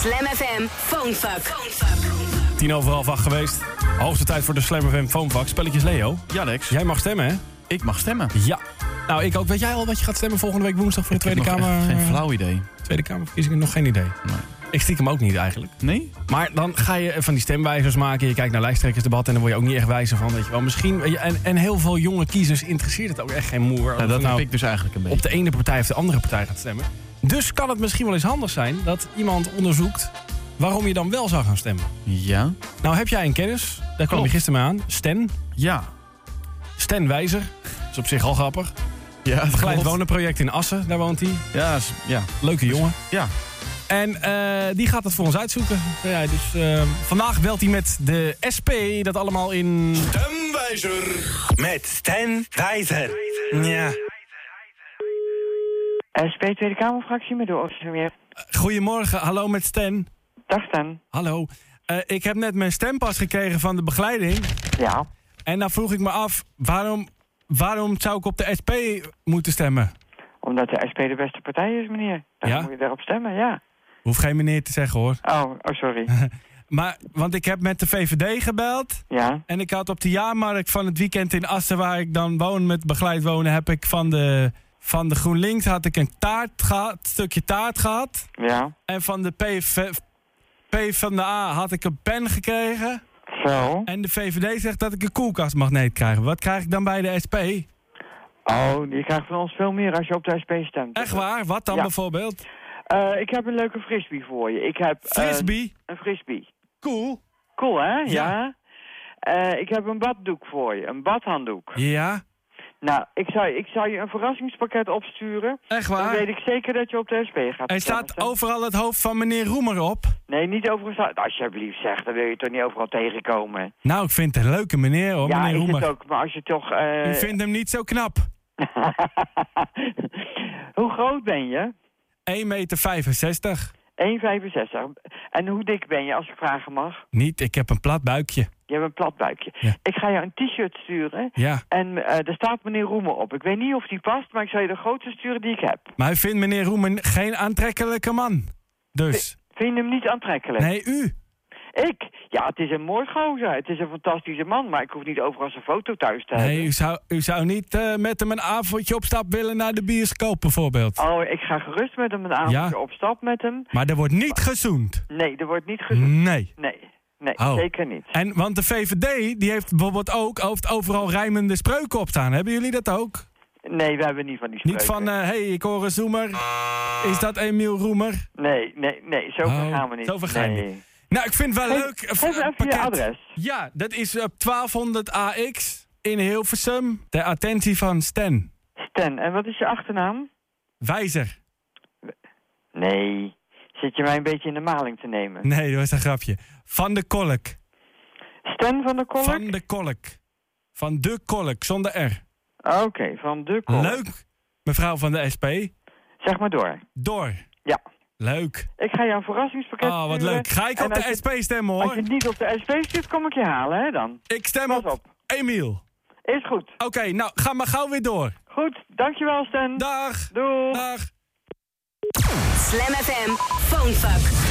Slam FM Phonefuck. Tien over half acht geweest. Hoogste tijd voor de Slam FM Phonefuck. Spelletjes Leo. Ja, Lex. Jij mag stemmen, hè? Ik mag stemmen. Ja. Nou, ik ook. Weet jij al wat je gaat stemmen volgende week woensdag voor de Tweede Kamer? geen flauw idee. Tweede Kamerverkiezingen? Nog geen idee. Nee. Ik stiekem ook niet eigenlijk. Nee? Maar dan ga je van die stemwijzers maken. Je kijkt naar lijsttrekkersdebatten en dan word je ook niet echt wijzer van. Weet je wel. Misschien, en, en heel veel jonge kiezers interesseert het ook echt geen moer. Nou, dat nou heb ik dus eigenlijk een beetje. op de ene partij of de andere partij gaat stemmen. Dus kan het misschien wel eens handig zijn dat iemand onderzoekt waarom je dan wel zou gaan stemmen. Ja? Nou heb jij een kennis, daar kwam Klopt. je gisteren mee aan. Sten. Ja. Sten Wijzer. Dat is op zich al grappig. Ja, het Begeleid wonenproject in Assen, daar woont hij. Ja, ja. Leuke jongen. Ja. En eh, die gaat het voor ons uitzoeken. Ja, dus eh, vandaag belt hij met de SP, dat allemaal in... Stemwijzer met Stan Wijzer. Ja. SP Tweede Kamerfractie met de officier weer. Goedemorgen, hallo met Sten. Dag Stan. Hallo. Eh, ik heb net mijn stempas gekregen van de begeleiding. Ja. En dan vroeg ik me af, waarom, waarom zou ik op de SP moeten stemmen? Omdat de SP de beste partij is, meneer. Dan Ja? moet je daarop stemmen, ja. Hoef geen meneer te zeggen hoor. Oh, oh sorry. Maar, want ik heb met de VVD gebeld. ja. En ik had op de jaarmarkt van het weekend in Assen, waar ik dan woon met begeleid wonen, heb ik van de, van de GroenLinks had ik een taart gehad, stukje taart gehad. Ja. En van de PV, P van de A had ik een pen gekregen. Zo. En de VVD zegt dat ik een koelkastmagneet krijg. Wat krijg ik dan bij de SP? Oh, je krijgt van ons veel meer als je op de SP stemt. Echt waar? Wat dan Ja. bijvoorbeeld? Eh, ik heb een leuke frisbee voor je. Ik heb... eh, Frisbee? een frisbee. Cool. Cool, hè? Ja. Ja. Eh, ik heb een baddoek voor je. Een badhanddoek. Ja? Nou, ik zou, ik zou je een verrassingspakket opsturen. Echt Dan waar? weet ik zeker dat je op de SP gaat Er stemmen, staat overal het hoofd van meneer Roemer op. Nee, niet overal. Alsjeblieft zeg, dan wil je toch niet overal tegenkomen. Nou, ik vind het een leuke meneer hoor, ja, meneer Roemer. het ook. Maar als je toch... eh, U vindt hem niet zo knap. hoe groot ben je? 1,65 meter. 1,65. En hoe dik ben je, als ik vragen mag? Niet, ik heb een plat buikje. Je hebt een plat buikje. Ja. Ik ga je een t-shirt sturen. Ja. En eh er staat meneer Roemer op. Ik weet niet of die past, maar ik zal je de grootste sturen die ik heb. Maar u vindt meneer Roemer geen aantrekkelijke man. Dus. Vind je hem niet aantrekkelijk? Nee, u. Ik? Ja, het is een mooi gozer. Het is een fantastische man, maar ik hoef niet overal zijn foto thuis te hebben. Nee, u zou, u zou niet eh, met hem een avondje op stap willen naar de bioscoop bijvoorbeeld. Oh, ik ga gerust met hem een avondje Ja. op stap met hem. Maar er wordt niet gezoend. Nee, er wordt niet gezien. Nee. Nee, nee, Oh. zeker niet. En, want de VVD, die heeft bijvoorbeeld ook heeft overal rijmende spreuken op staan. Hebben jullie dat ook? Nee, we hebben niet van die Niet spreuken. van, hé, hey, ik hoor een zoemer. Is dat Emiel Roemer? Nee, nee, nee, zo ver Oh, gaan we niet. zo ver ga je nee. Nou, ik vind het wel Geef- leuk. geef eh, me even je pakket. adres. Ja, dat is op 1200 AX in Hilversum. Ter attentie van Sten. Stan, en wat is je achternaam? Wijzer. Nee, zit je mij een beetje in de maling te nemen? Nee, dat was een grapje. Van de Kolk. Stan van de Kolk? Van de Kolk. Van de Kolk, zonder R. Oké, van de Kolk. Leuk, mevrouw van de SP. Zeg maar door. Door. Ja. Leuk. Ik ga jou een verrassingspakket Oh, wat sturen. leuk. Ga ik En op de als je- SP stemmen, Als hoor. je niet op de SP stuurt, kom ik je halen, hè dan. Ik stem Pas op op. Emiel. Is goed. Oké, nou, ga maar gauw weer door. Goed, dankjewel Stan. Dag. Doei. Dag. Slam FM Phonefuck.